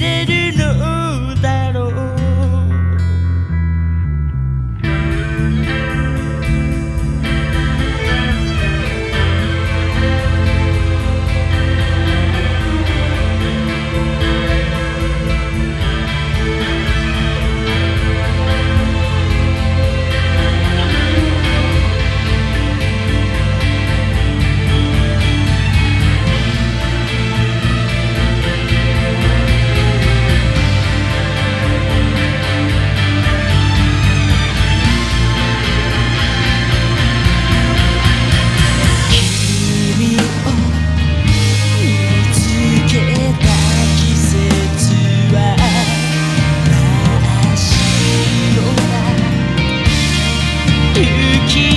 hated 雪